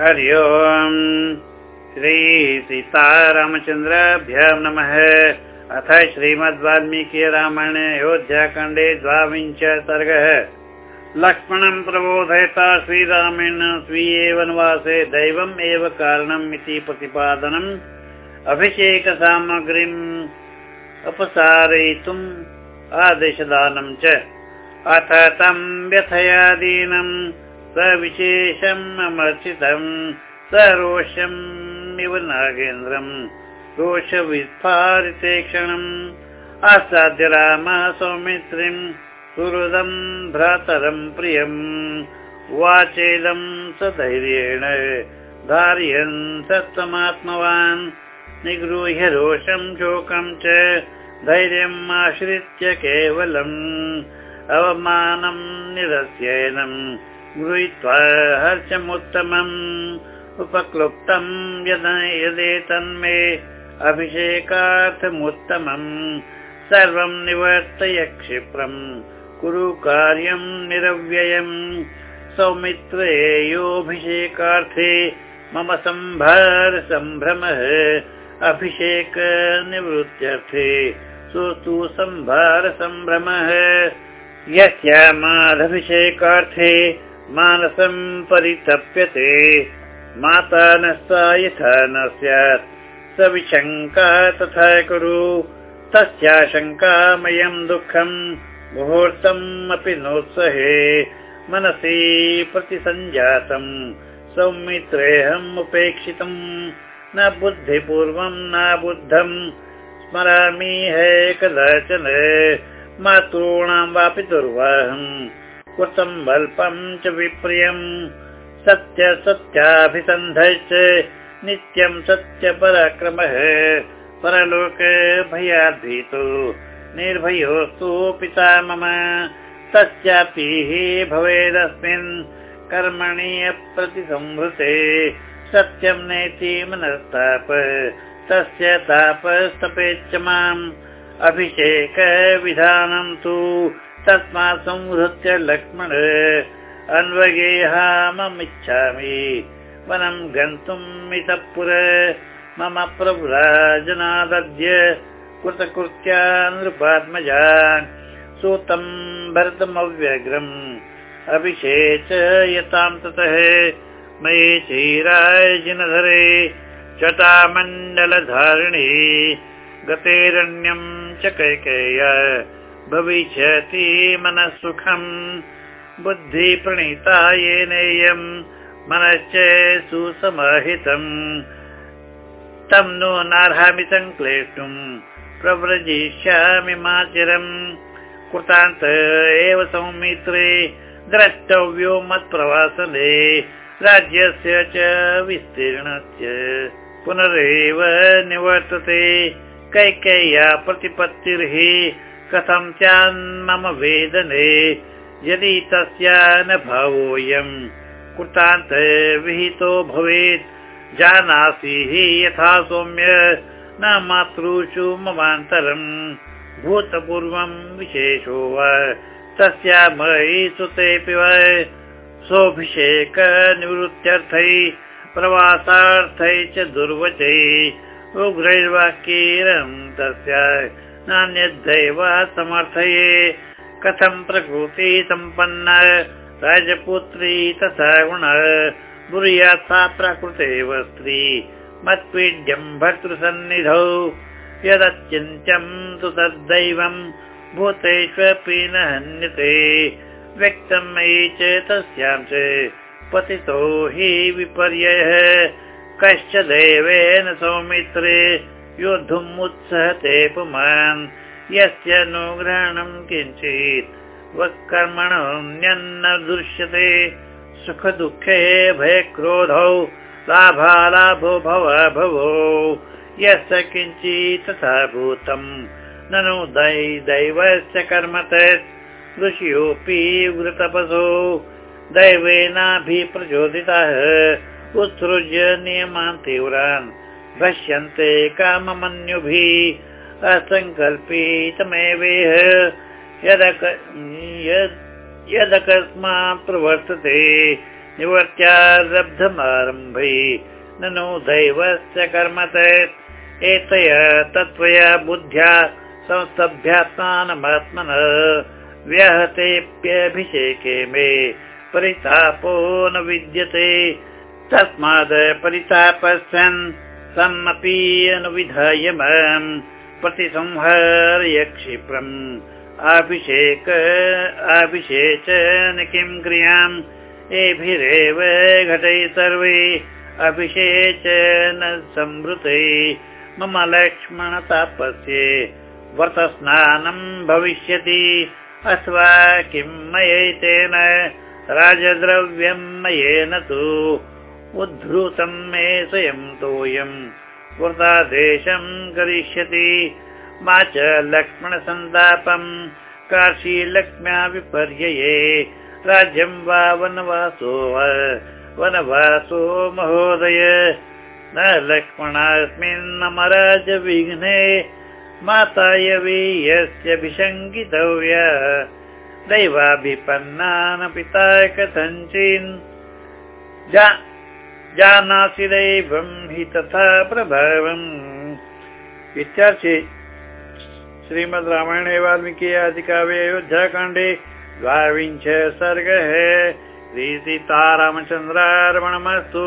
हरि ओम्। श्रीसीतारामचन्द्राभ्यां नमः। अथ श्रीमद् वाल्मीकि रामायणे अयोध्याखण्डे द्वाविंश सर्गः। लक्ष्मणं प्रबोधयता श्रीरामेण स्वीये वनवासे दैवम् एव कारणम् इति प्रतिपादनम्। अभिषेकसामग्रीम् अपसारयितुम् आदेशदानं च। अथ तं व्यथयादीनम् सविशेषम् अमर्चितम् सरोषम् इव नागेन्द्रम्। रोषविस्फारिते क्षणम् आसाद्य रामः सौमित्रिम् सुहृदम् भ्रातरम् प्रियम्। वाचेदम् सधैर्येण धारयन् सत्तमात्मवान् निगृह्य रोषम् शोकम् च धैर्यम् आश्रित्य केवलम्। अवमानम् निरस्यनम् गृहीत्वा हर्षमुत्तमम् उपक्लुप्तम् यदेतन्मे अभिषेकार्थमुत्तमम् सर्वम् निवर्तय क्षिप्रम् कुरु कार्यम् निरव्ययम् सौमित्रेयोऽभिषेकार्थे मम सम्भार सम्भ्रमः अभिषेक निवृत्त्यर्थे सोऽस्तु सम्भार सम्भ्रमः यस्यामादभिषेकार्थे मानसम् परितप्यते। माता न सा यथा न स्यात्। स विशङ्का तथा कुरु। तस्याशङ्कामयम् दुःखम् मुहूर्तम् अपि नोत्सहे। मनसि प्रतिसञ्जातम् सौमित्रेऽहम् उपेक्षितम्। न बुद्धिपूर्वम् न बुद्धम् स्मरामि हे कदाचन। मातॄणां वापि दुर्वाहम् कृतम् च विप्रियम् सत्य सत्याभिसन्धश्च नित्यम् सत्यपराक्रमः परलोक भयाद्भीतो निर्भयोस्तु पिता मम तस्यापि भवेदस्मिन् कर्मणि अप्रतिसंहृते सत्यम् नेति मनस्ताप तस्य तापस्तपेच्च माम् अभिषेकविधानं तु तस्मात् संहृत्य लक्ष्मण अन्वगेहाममिच्छामि वनं गन्तुम् इतः पुर मम प्रभुराजनादद्य कृतकृत्या नृपात्मजा सूतम् भरतमव्यग्रम्। अभिषेच ततः। मयि क्षीराय जिनधरे चटामण्डलधारिणी गतेरण्यम् च कैकेय भविष्यति मनः सुखम् बुद्धिप्रणीता येनेयम् मनश्च सुसमाहितम्। तं नो नार्हामि सङ्क्लेष्टुम् प्रव्रजिष्यामि माचिरम्। कृतान्त एव सौमित्रे द्रष्टव्यो मत्प्रवासने राज्यस्य च विस्तीर्णस्य पुनरेव निवर्तते। कैकेय्या प्रतिपत्तिर्हि कथं स्यान्मम वेदने यदि तस्या न भावोऽयम्। कृतान्त विहितो भवेत्। जानासि हि यथा सौम्य न मातृषु ममान्तरम्। भूतपूर्वम् विशेषो वा तस्या मयि सुतेऽपि वा। सोऽभिषेक निवृत्त्यर्थै प्रवासार्थै च दुर्वचै। उग्रैर्वाक्यैरम् तस्य नान्यद्दैव समर्थये। कथं प्रकृति सम्पन्न? राजपुत्री तथा गुण। दुर्यात् सा प्रकृतेव स्त्री। मत्पीड्यम् भर्तृसन्निधौ। यदत्यन्त्यम् तु तद्दैवम् भूतेष्वपि न हन्यते व्यक्तम् मयि च तस्यां च पतितो हि विपर्ययः। कश्च देवेन सौमित्रे योद्धुम् उत्सहते पुमान्। यस्य अनुग्रहणं किञ्चित्। वक्कर्मणोऽन्यन्न दृश्यते। सुखदुःखे भयक्रोधौ लाभालाभो भव भवो। यस्य किञ्चित् तथा भूतम्। ननु दै दैवस्य कर्म तत्। ऋषियोऽपि वृतपसो दैवेनाभिप्रचोदितः। उत्सृज्य नियमान् तीव्रान् भष्यन्ते काममन्युभिः असङ्कल्पितमेवेह यदकस्मात् प्रवर्तते निवर्त्यारब्धमारम्भै। ननु दैवस्य कर्मत एतय तत्त्वया बुद्ध्या संस्तभ्यात्मानमात्मन व्याहतेऽप्यभिषेके मे परितापो न विद्यते। तस्माद् परितापस्यन् समपि अनुविधाय माम् प्रतिसंहार्य क्षिप्रम् अभिषेक अभिषेचन किं क्रियाम्? एभिरेव घटै सर्वे। अभिषेचन संवृते। मम लक्ष्मणतापस्ये व्रतस्नानं भविष्यति। अथवा किं मयैतेन? राजद्रव्यं मयेन तु उद्धृतं मे स्वयं तोयम् व्रतादेशं करिष्यति। मा च लक्ष्मणसन्तापम् काशीलक्ष्म्या विपर्यये। राज्यं वा वनवासो वा वनवासो महोदय। न लक्ष्मणास्मिन् मम राजविघ्ने माता यस्य दैवाभिपन्नान् पिता कथञ्चिन् जानासि दैवं हि तथा प्रभावम् इत्यार्थे श्रीमद् रामायणे वाल्मीकि आदिकाव्ये अयोध्याकाण्डे द्वाविंश सर्गः श्रीसीतारामचन्द्रार्पणमस्तु